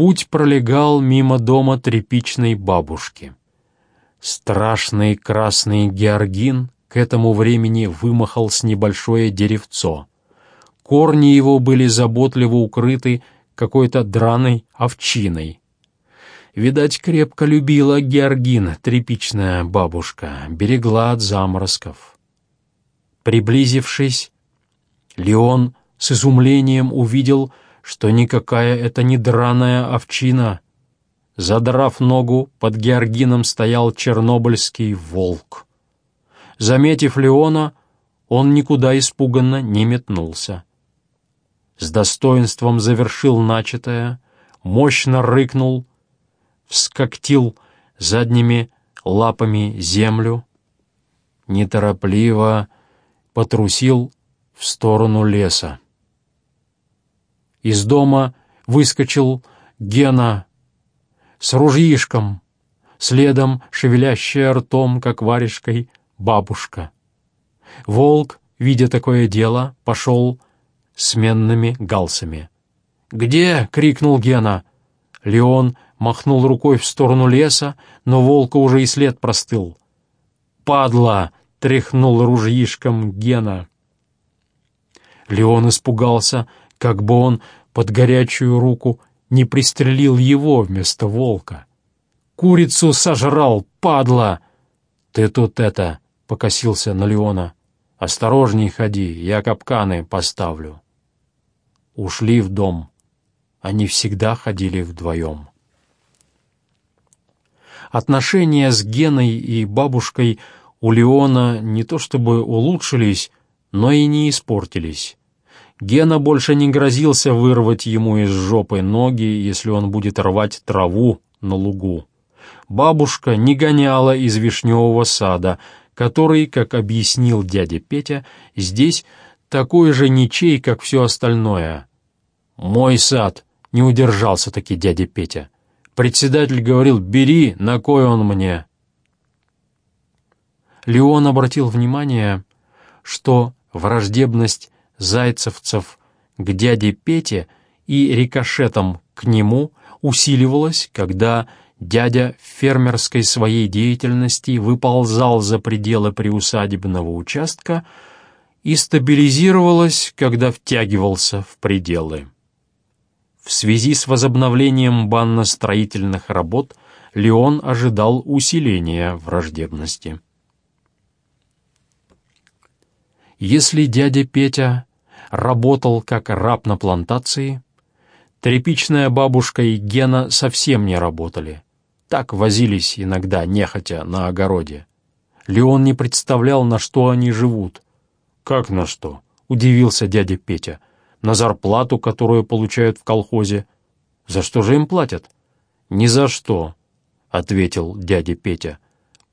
Путь пролегал мимо дома тряпичной бабушки. Страшный красный георгин к этому времени вымахал с небольшое деревцо. Корни его были заботливо укрыты какой-то драной овчиной. Видать, крепко любила Георгин, тряпичная бабушка, берегла от заморозков. Приблизившись, Леон с изумлением увидел, что никакая это не драная овчина. Задрав ногу, под Георгином стоял чернобыльский волк. Заметив Леона, он никуда испуганно не метнулся. С достоинством завершил начатое, мощно рыкнул, вскоктил задними лапами землю, неторопливо потрусил в сторону леса. Из дома выскочил Гена с ружьишком, следом шевелящая ртом, как варежкой, бабушка. Волк, видя такое дело, пошел сменными галсами. «Где?» — крикнул Гена. Леон махнул рукой в сторону леса, но волка уже и след простыл. «Падла!» — тряхнул ружьишком Гена. Леон испугался, как бы он под горячую руку не пристрелил его вместо волка. «Курицу сожрал, падла!» «Ты тут это...» — покосился на Леона. «Осторожней ходи, я капканы поставлю». Ушли в дом. Они всегда ходили вдвоем. Отношения с Геной и бабушкой у Леона не то чтобы улучшились, но и не испортились. Гена больше не грозился вырвать ему из жопы ноги, если он будет рвать траву на лугу. Бабушка не гоняла из вишневого сада, который, как объяснил дядя Петя, здесь такой же ничей, как все остальное. «Мой сад!» — не удержался таки дядя Петя. Председатель говорил «бери, на кой он мне?» Леон обратил внимание, что враждебность зайцевцев к дяде Пете и рикошетом к нему усиливалась, когда дядя в фермерской своей деятельности выползал за пределы приусадебного участка и стабилизировалась, когда втягивался в пределы. В связи с возобновлением банно-строительных работ Леон ожидал усиления враждебности. Если дядя Петя работал как раб на плантации, тряпичная бабушка и Гена совсем не работали. Так возились иногда нехотя на огороде. Леон не представлял, на что они живут. «Как на что?» — удивился дядя Петя — на зарплату, которую получают в колхозе. За что же им платят? Ни за что, — ответил дядя Петя.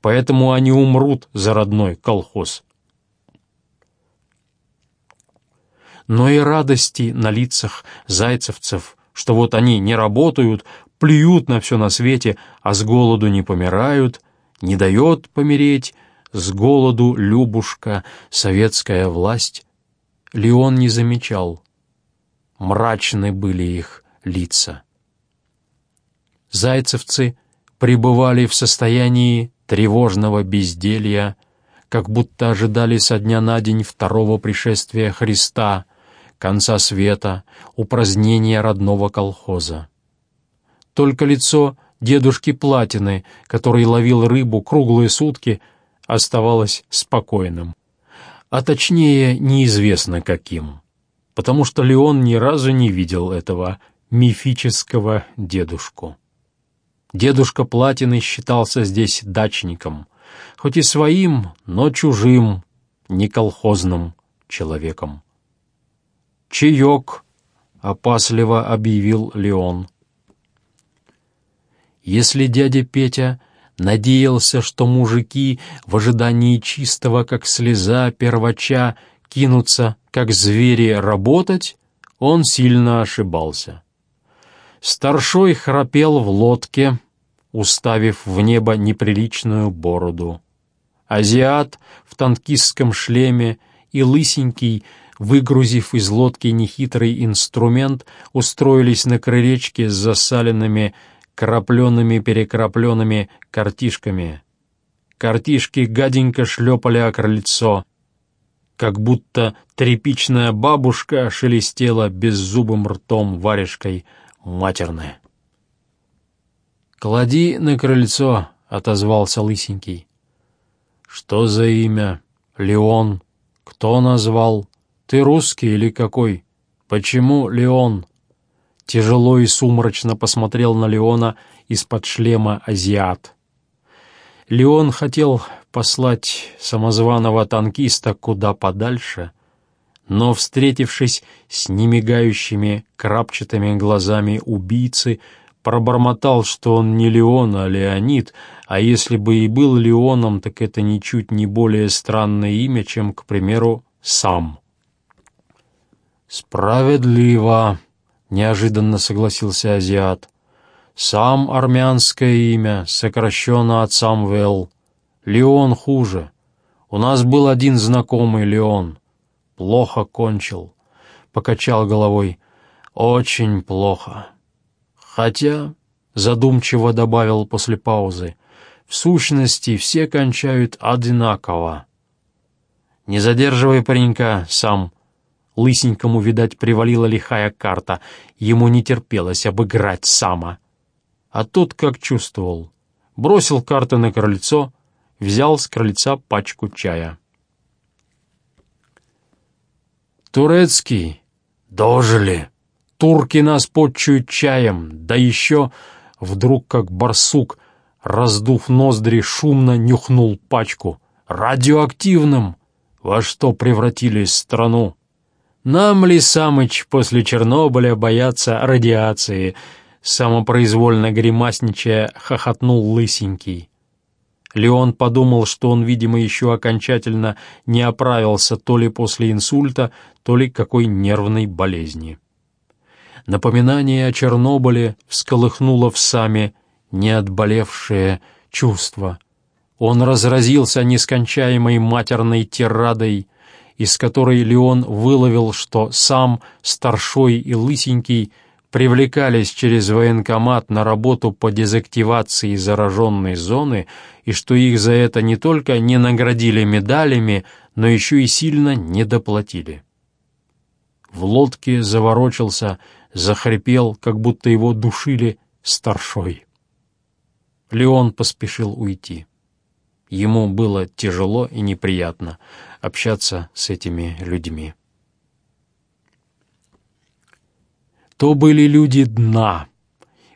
Поэтому они умрут за родной колхоз. Но и радости на лицах зайцевцев, что вот они не работают, плюют на все на свете, а с голоду не помирают, не дает помереть, с голоду Любушка, советская власть, Леон не замечал. Мрачны были их лица. Зайцевцы пребывали в состоянии тревожного безделья, как будто ожидали со дня на день второго пришествия Христа, конца света, упразднения родного колхоза. Только лицо дедушки Платины, который ловил рыбу круглые сутки, оставалось спокойным, а точнее неизвестно каким потому что Леон ни разу не видел этого мифического дедушку. Дедушка Платины считался здесь дачником, хоть и своим, но чужим, не колхозным человеком. «Чаек!» — опасливо объявил Леон. Если дядя Петя надеялся, что мужики в ожидании чистого, как слеза первача, кинуться, как звери, работать, он сильно ошибался. Старшой храпел в лодке, уставив в небо неприличную бороду. Азиат в танкистском шлеме и лысенький выгрузив из лодки нехитрый инструмент, устроились на крылечке с засаленными, крапленными-перекрапленными картишками. Картишки гаденько шлепали о крыльцо, как будто тряпичная бабушка шелестела беззубым ртом варежкой матерная. «Клади на крыльцо», — отозвался Лысенький. «Что за имя? Леон? Кто назвал? Ты русский или какой? Почему Леон?» Тяжело и сумрачно посмотрел на Леона из-под шлема азиат. Леон хотел послать самозваного танкиста куда подальше, но, встретившись с немигающими крапчатыми глазами убийцы, пробормотал, что он не Леон, а Леонид, а если бы и был Леоном, так это ничуть не более странное имя, чем, к примеру, сам. «Справедливо», — неожиданно согласился азиат. «Сам армянское имя, сокращенно от Самвел. Леон хуже. У нас был один знакомый Леон. Плохо кончил». Покачал головой. «Очень плохо». Хотя, задумчиво добавил после паузы, в сущности все кончают одинаково. Не задерживай паренька сам. Лысенькому, видать, привалила лихая карта. Ему не терпелось обыграть сама. А тот как чувствовал. Бросил карты на крыльцо, взял с крыльца пачку чая. «Турецкий, дожили!» Турки нас подчуют чаем, да еще вдруг как барсук, раздув ноздри, шумно нюхнул пачку. Радиоактивным! Во что превратились страну? Нам ли, Самыч, после Чернобыля бояться радиации? Самопроизвольно гримасничая, хохотнул лысенький. Леон подумал, что он, видимо, еще окончательно не оправился то ли после инсульта, то ли какой нервной болезни. Напоминание о Чернобыле всколыхнуло в саме неотболевшее чувство. Он разразился нескончаемой матерной тирадой, из которой Леон выловил, что сам, старшой и лысенький, привлекались через военкомат на работу по дезактивации зараженной зоны и что их за это не только не наградили медалями, но еще и сильно недоплатили. В лодке заворочился захрипел, как будто его душили старшой. Леон поспешил уйти. Ему было тяжело и неприятно общаться с этими людьми. То были люди дна,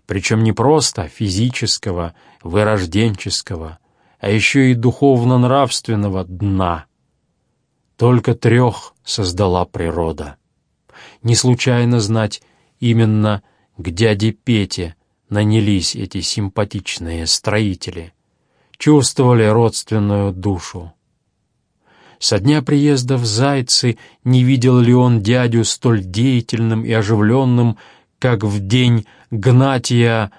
причем не просто физического, вырожденческого, а еще и духовно-нравственного дна. Только трех создала природа. Не случайно знать Именно к дяде Пете нанялись эти симпатичные строители. Чувствовали родственную душу. Со дня приезда в Зайцы не видел ли он дядю столь деятельным и оживленным, как в день гнатия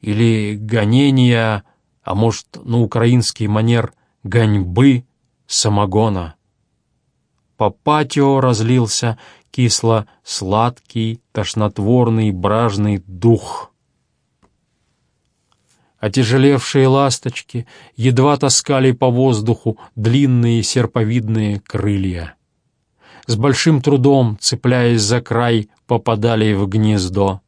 или гонения, а может, на украинский манер гоньбы самогона. По патио разлился кисло-сладкий, тошнотворный, бражный дух. Отяжелевшие ласточки едва таскали по воздуху длинные серповидные крылья. С большим трудом, цепляясь за край, попадали в гнездо.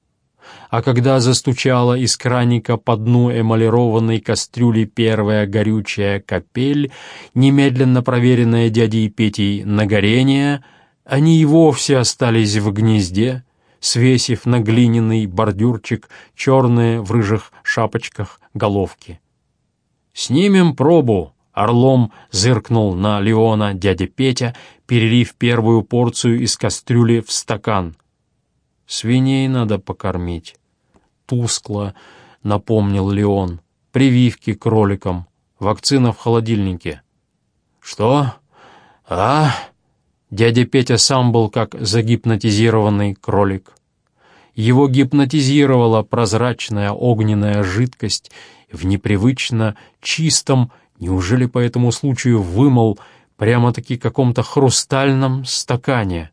А когда застучала из краника по дну эмалированной кастрюли первая горючая капель, немедленно проверенная дядей Петей на горение — они и вовсе остались в гнезде, свесив на глиняный бордюрчик черные в рыжих шапочках головки. «Снимем пробу!» — орлом зыркнул на Леона дядя Петя, перелив первую порцию из кастрюли в стакан. «Свиней надо покормить». Тускло напомнил Леон. «Прививки кроликам. Вакцина в холодильнике». «Что? А?» Дядя Петя сам был как загипнотизированный кролик. Его гипнотизировала прозрачная огненная жидкость в непривычно чистом, неужели по этому случаю вымыл прямо-таки каком-то хрустальном стакане.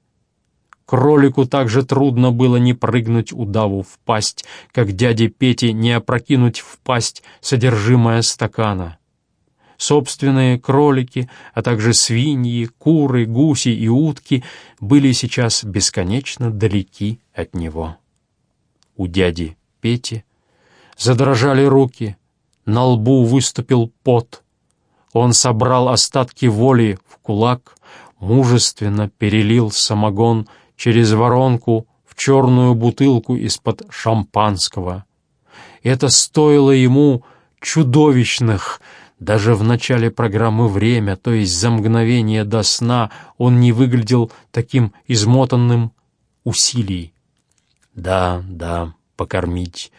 Кролику так же трудно было не прыгнуть удаву в пасть, как дяде Пете не опрокинуть в пасть содержимое стакана. Собственные кролики, а также свиньи, куры, гуси и утки были сейчас бесконечно далеки от него. У дяди Пети задрожали руки, на лбу выступил пот. Он собрал остатки воли в кулак, мужественно перелил самогон через воронку в черную бутылку из-под шампанского. Это стоило ему чудовищных, даже в начале программы «Время», то есть за мгновение до сна, он не выглядел таким измотанным усилий. Да, да, покормить.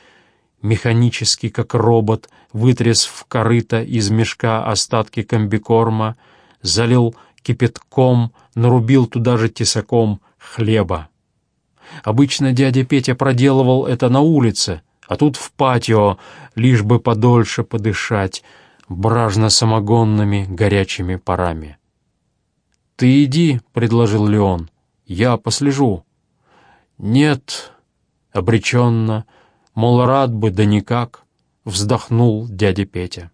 Механически, как робот, вытряс в корыто из мешка остатки комбикорма, залил кипятком, нарубил туда же тесаком хлеба. Обычно дядя Петя проделывал это на улице, а тут в патио, лишь бы подольше подышать, бражно-самогонными горячими парами. «Ты иди», — предложил Леон, — «я послежу». «Нет», — обреченно, мол, рад бы, да никак, — вздохнул дядя Петя.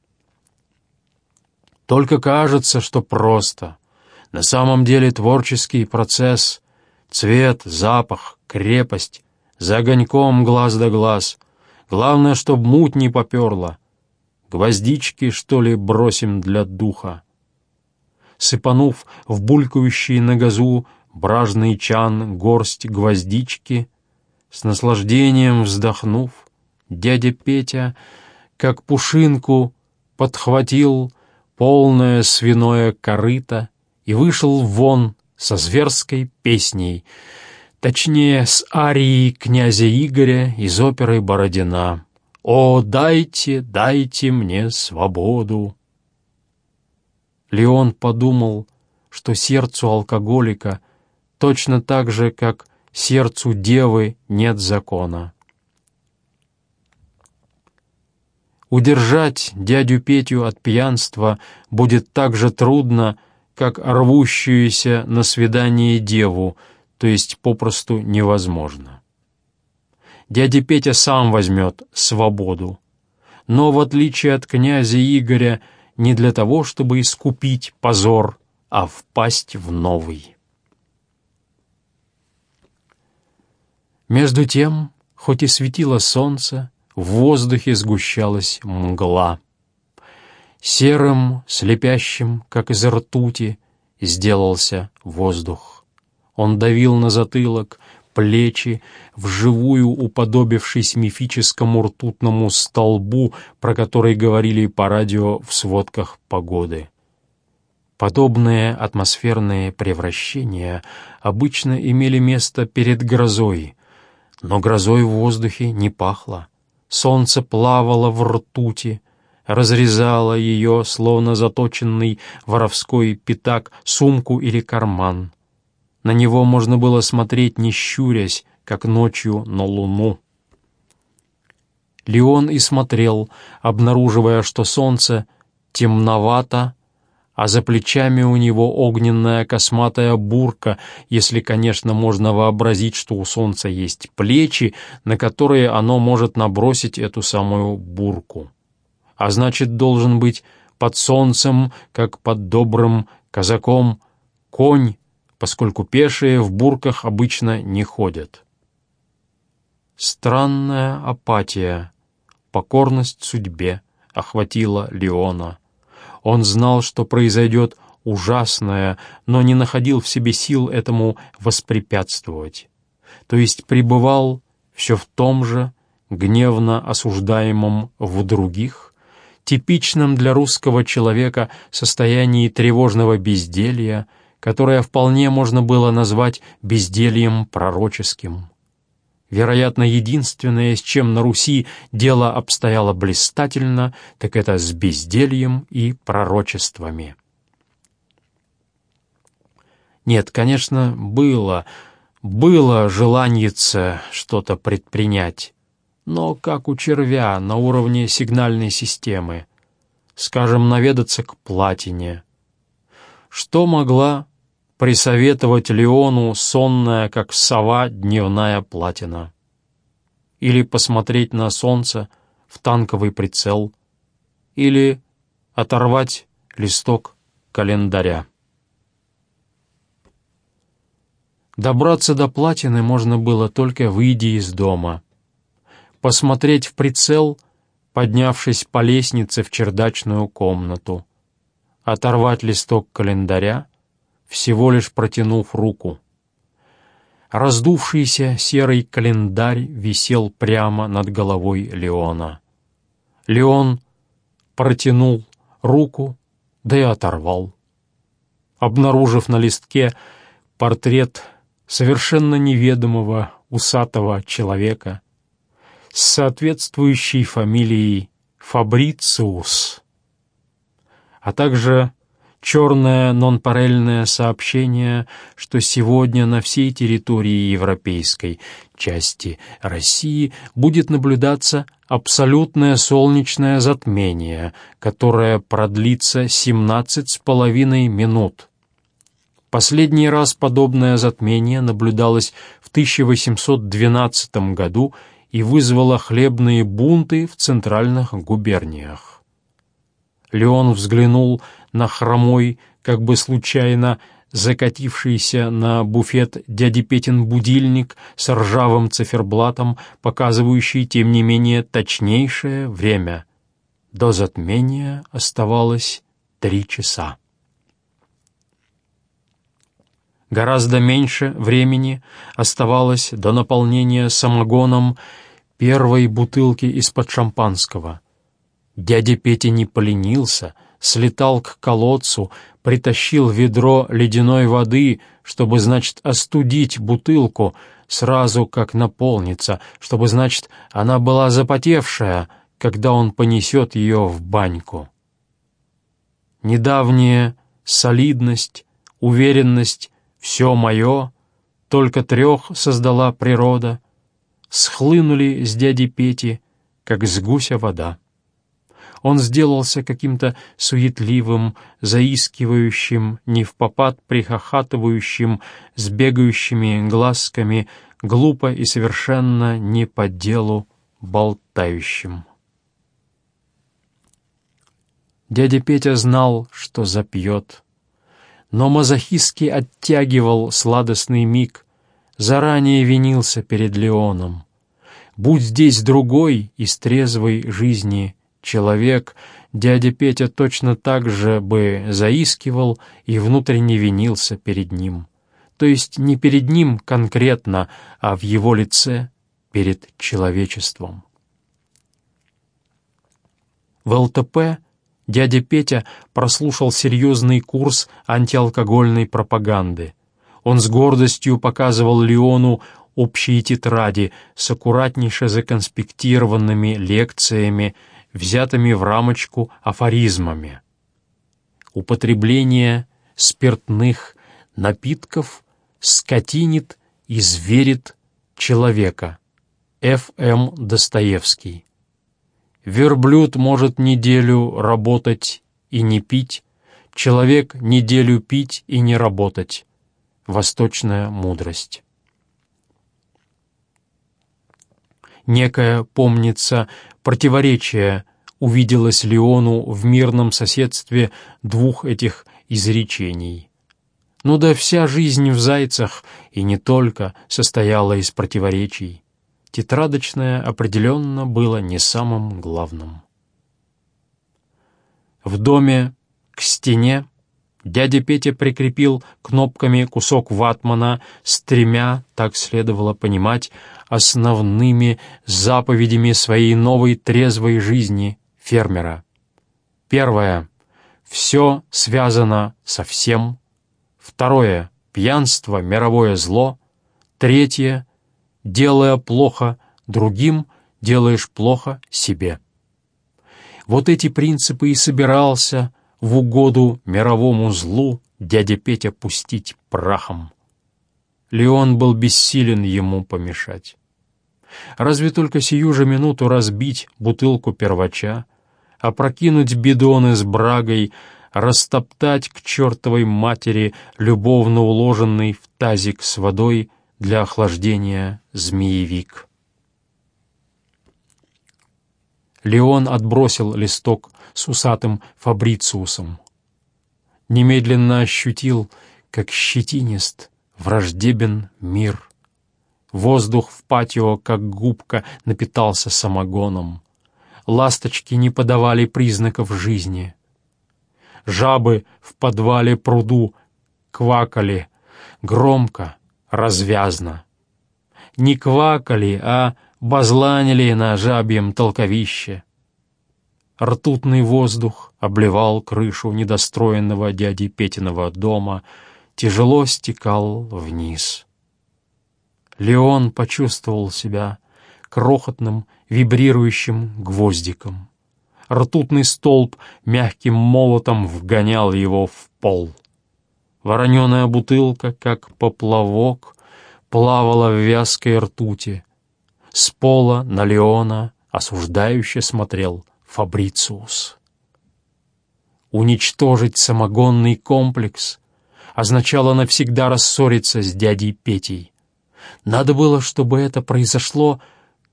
«Только кажется, что просто. На самом деле творческий процесс — цвет, запах, крепость, за огоньком глаз да глаз. Главное, чтоб муть не поперла» Гвоздички, что ли, бросим для духа? Сыпанув в булькающий на газу бражный чан горсть гвоздички, с наслаждением вздохнув, дядя Петя, как пушинку, подхватил полное свиное корыто и вышел вон со зверской песней, точнее, с арией князя Игоря из оперы «Бородина». «О, дайте, дайте мне свободу!» Леон подумал, что сердцу алкоголика точно так же, как сердцу девы нет закона. Удержать дядю Петю от пьянства будет так же трудно, как рвущуюся на свидание деву, то есть попросту невозможно дядя Петя сам возьмет свободу. Но, в отличие от князя Игоря, не для того, чтобы искупить позор, а впасть в новый. Между тем, хоть и светило солнце, в воздухе сгущалась мгла. Серым, слепящим, как из ртути, сделался воздух. Он давил на затылок, плечи, вживую уподобившись мифическому ртутному столбу, про который говорили по радио в сводках погоды. Подобные атмосферные превращения обычно имели место перед грозой, но грозой в воздухе не пахло. Солнце плавало в ртути, разрезало ее, словно заточенный воровской пятак, сумку или карман. На него можно было смотреть, не щурясь, как ночью на луну. Леон и смотрел, обнаруживая, что солнце темновато, а за плечами у него огненная косматая бурка, если, конечно, можно вообразить, что у солнца есть плечи, на которые оно может набросить эту самую бурку. А значит, должен быть под солнцем, как под добрым казаком, конь, поскольку пешие в бурках обычно не ходят. Странная апатия, покорность судьбе охватила Леона. Он знал, что произойдет ужасное, но не находил в себе сил этому воспрепятствовать. То есть пребывал все в том же, гневно осуждаемом в других, типичном для русского человека состоянии тревожного безделья, которое вполне можно было назвать бездельем пророческим. Вероятно, единственное, с чем на Руси дело обстояло блистательно, так это с бездельем и пророчествами. Нет, конечно, было, было желанице что-то предпринять, но как у червя на уровне сигнальной системы. Скажем, наведаться к платине, Что могла присоветовать Леону сонная, как сова, дневная платина? Или посмотреть на солнце в танковый прицел? Или оторвать листок календаря? Добраться до платины можно было только выйдя из дома. Посмотреть в прицел, поднявшись по лестнице в чердачную комнату. Оторвать листок календаря, всего лишь протянув руку. Раздувшийся серый календарь висел прямо над головой Леона. Леон протянул руку, да и оторвал. Обнаружив на листке портрет совершенно неведомого усатого человека с соответствующей фамилией Фабрициус, а также черное нонпарельное сообщение, что сегодня на всей территории европейской части России будет наблюдаться абсолютное солнечное затмение, которое продлится 17 с половиной минут. Последний раз подобное затмение наблюдалось в 1812 году и вызвало хлебные бунты в центральных губерниях. Леон взглянул на хромой, как бы случайно закатившийся на буфет дяди Петин будильник с ржавым циферблатом, показывающий, тем не менее, точнейшее время. До затмения оставалось три часа. Гораздо меньше времени оставалось до наполнения самогоном первой бутылки из-под шампанского. Дядя Петя не поленился, слетал к колодцу, притащил ведро ледяной воды, чтобы, значит, остудить бутылку, сразу как наполнится, чтобы, значит, она была запотевшая, когда он понесет ее в баньку. Недавняя солидность, уверенность все мое, только трех создала природа, схлынули с дяди Пети, как с гуся вода. Он сделался каким-то суетливым, заискивающим, не в попад прихохатывающим, с бегающими глазками, глупо и совершенно не по делу болтающим. Дядя Петя знал, что запьет но мазохистски оттягивал сладостный миг, заранее винился перед Леоном. Будь здесь другой из трезвой жизни человек, дядя Петя точно так же бы заискивал и внутренне винился перед ним. То есть не перед ним конкретно, а в его лице перед человечеством. В ЛТП Дядя Петя прослушал серьезный курс антиалкогольной пропаганды. Он с гордостью показывал Леону общие тетради с аккуратнейше законспектированными лекциями, взятыми в рамочку афоризмами. Употребление спиртных напитков скотинит и зверит человека. Ф. М. Достоевский. Верблюд может неделю работать и не пить, человек неделю пить и не работать. Восточная мудрость. Некое, помнится, противоречие увиделось Леону в мирном соседстве двух этих изречений. Ну да вся жизнь в зайцах, и не только, состояла из противоречий тетрадочное определенно было не самым главным. В доме к стене дядя Петя прикрепил кнопками кусок ватмана с тремя, так следовало понимать, основными заповедями своей новой трезвой жизни фермера. Первое. Все связано со всем. Второе. Пьянство — мировое зло. Третье делая плохо другим, делаешь плохо себе. Вот эти принципы и собирался в угоду мировому злу дядя Петя пустить прахом. Леон был бессилен ему помешать. Разве только сию же минуту разбить бутылку первача, опрокинуть бидоны с брагой, растоптать к чертовой матери любовно уложенный в тазик с водой для охлаждения змеевик. Леон отбросил листок с усатым фабрициусом. Немедленно ощутил, как щетинист, враждебен мир. Воздух в патио, как губка, напитался самогоном. Ласточки не подавали признаков жизни. Жабы в подвале пруду квакали громко, развязно. Не квакали, а базланили на жабьем толковище. Ртутный воздух обливал крышу недостроенного дяди Петиного дома, тяжело стекал вниз. Леон почувствовал себя крохотным вибрирующим гвоздиком. Ртутный столб мягким молотом вгонял его в пол. Вороненая бутылка, как поплавок, плавала в вязкой ртути. С пола на Леона осуждающе смотрел Фабрициус. Уничтожить самогонный комплекс означало навсегда рассориться с дядей Петей. Надо было, чтобы это произошло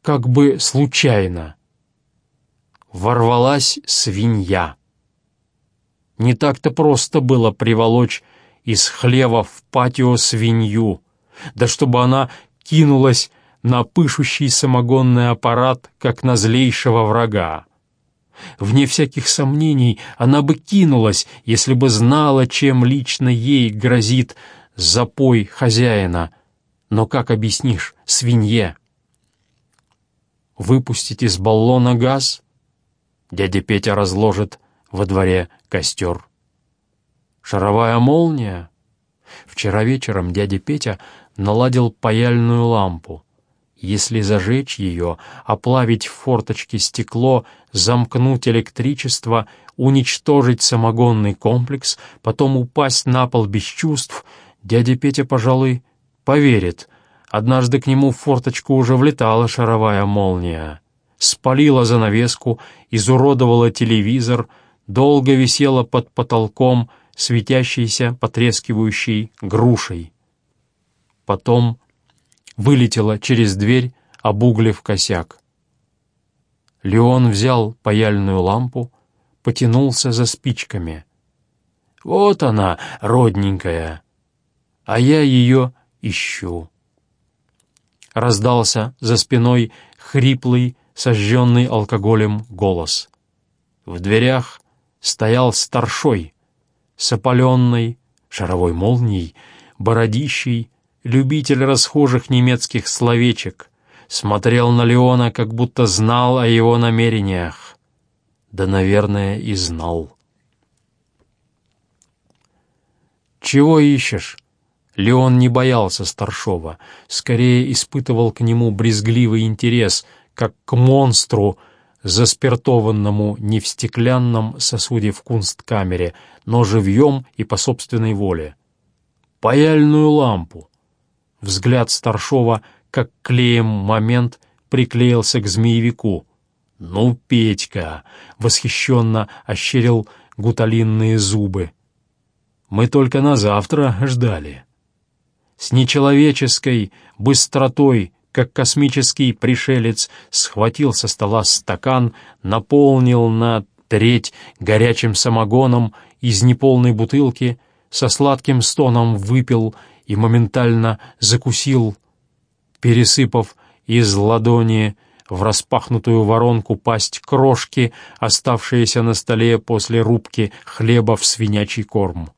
как бы случайно. Ворвалась свинья. Не так-то просто было приволочь из хлева в патио свинью, да чтобы она кинулась на пышущий самогонный аппарат, как на злейшего врага. Вне всяких сомнений, она бы кинулась, если бы знала, чем лично ей грозит запой хозяина. Но как объяснишь свинье? Выпустить из баллона газ? Дядя Петя разложит во дворе костер. Шаровая молния? Вчера вечером дядя Петя наладил паяльную лампу. Если зажечь ее, оплавить в форточке стекло, замкнуть электричество, уничтожить самогонный комплекс, потом упасть на пол без чувств, дядя Петя, пожалуй, поверит. Однажды к нему в форточку уже влетала шаровая молния. Спалила занавеску, изуродовала телевизор, долго висела под потолком, светящейся, потрескивающей грушей. Потом вылетела через дверь, обуглив косяк. Леон взял паяльную лампу, потянулся за спичками. «Вот она, родненькая, а я ее ищу». Раздался за спиной хриплый, сожженный алкоголем голос. В дверях стоял старшой, с опаленной шаровой молнией, бородищей, любитель расхожих немецких словечек, смотрел на Леона, как будто знал о его намерениях. Да, наверное, и знал. «Чего ищешь?» Леон не боялся старшова, скорее испытывал к нему брезгливый интерес, как к монстру, заспиртованному не в стеклянном сосуде в кунсткамере, но живьем и по собственной воле. «Паяльную лампу», Взгляд старшова, как клеем момент, приклеился к змеевику. «Ну, Петька!» — восхищенно ощерил гуталинные зубы. «Мы только на завтра ждали». С нечеловеческой быстротой, как космический пришелец, схватил со стола стакан, наполнил на треть горячим самогоном из неполной бутылки, со сладким стоном выпил и моментально закусил, пересыпав из ладони в распахнутую воронку пасть крошки, оставшиеся на столе после рубки хлеба в свинячий корм.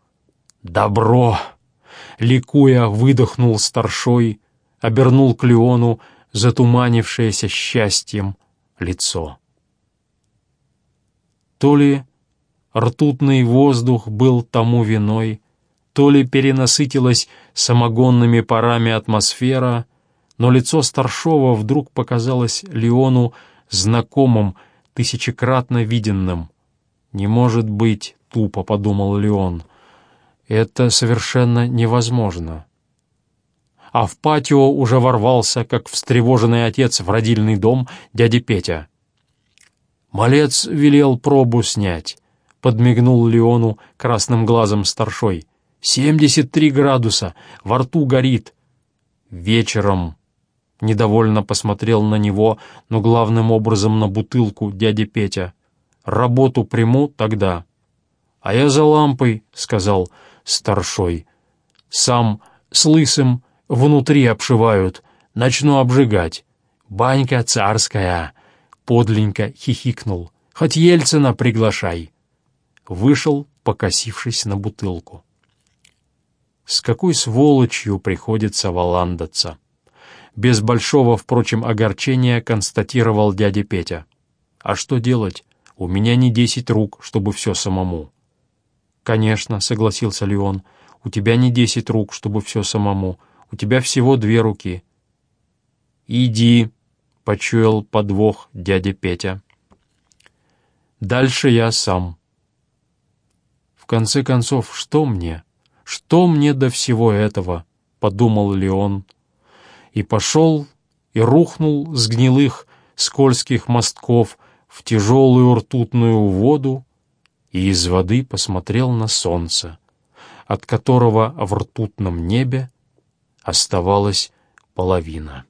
«Добро!» — ликуя выдохнул старшой, обернул к Леону затуманившееся счастьем лицо. То ли ртутный воздух был тому виной, то ли перенасытилась самогонными парами атмосфера, но лицо старшова вдруг показалось Леону знакомым, тысячекратно виденным. «Не может быть», — тупо подумал Леон, — «это совершенно невозможно». А в патио уже ворвался, как встревоженный отец в родильный дом, дядя Петя. Малец велел пробу снять. подмигнул Леону красным глазом старшой. «Семьдесят три градуса! Во рту горит!» «Вечером!» Недовольно посмотрел на него, но главным образом на бутылку дядя Петя. «Работу приму тогда». «А я за лампой», — сказал старшой. «Сам с лысым внутри обшивают, начну обжигать. Банька царская!» — подленько хихикнул. «Хоть Ельцина приглашай!» Вышел, покосившись на бутылку. С какой сволочью приходится валандаться? Без большого, впрочем, огорчения констатировал дядя Петя. А что делать? У меня не десять рук, чтобы все самому. «Конечно», — согласился Леон, — «у тебя не десять рук, чтобы все самому. У тебя всего две руки». «Иди», — почуял подвох дядя Петя. «Дальше я сам». «В конце концов, что мне? Что мне до всего этого?» — подумал Леон. И пошел, и рухнул с гнилых скользких мостков в тяжелую ртутную воду, и из воды посмотрел на солнце, от которого в ртутном небе оставалась половина.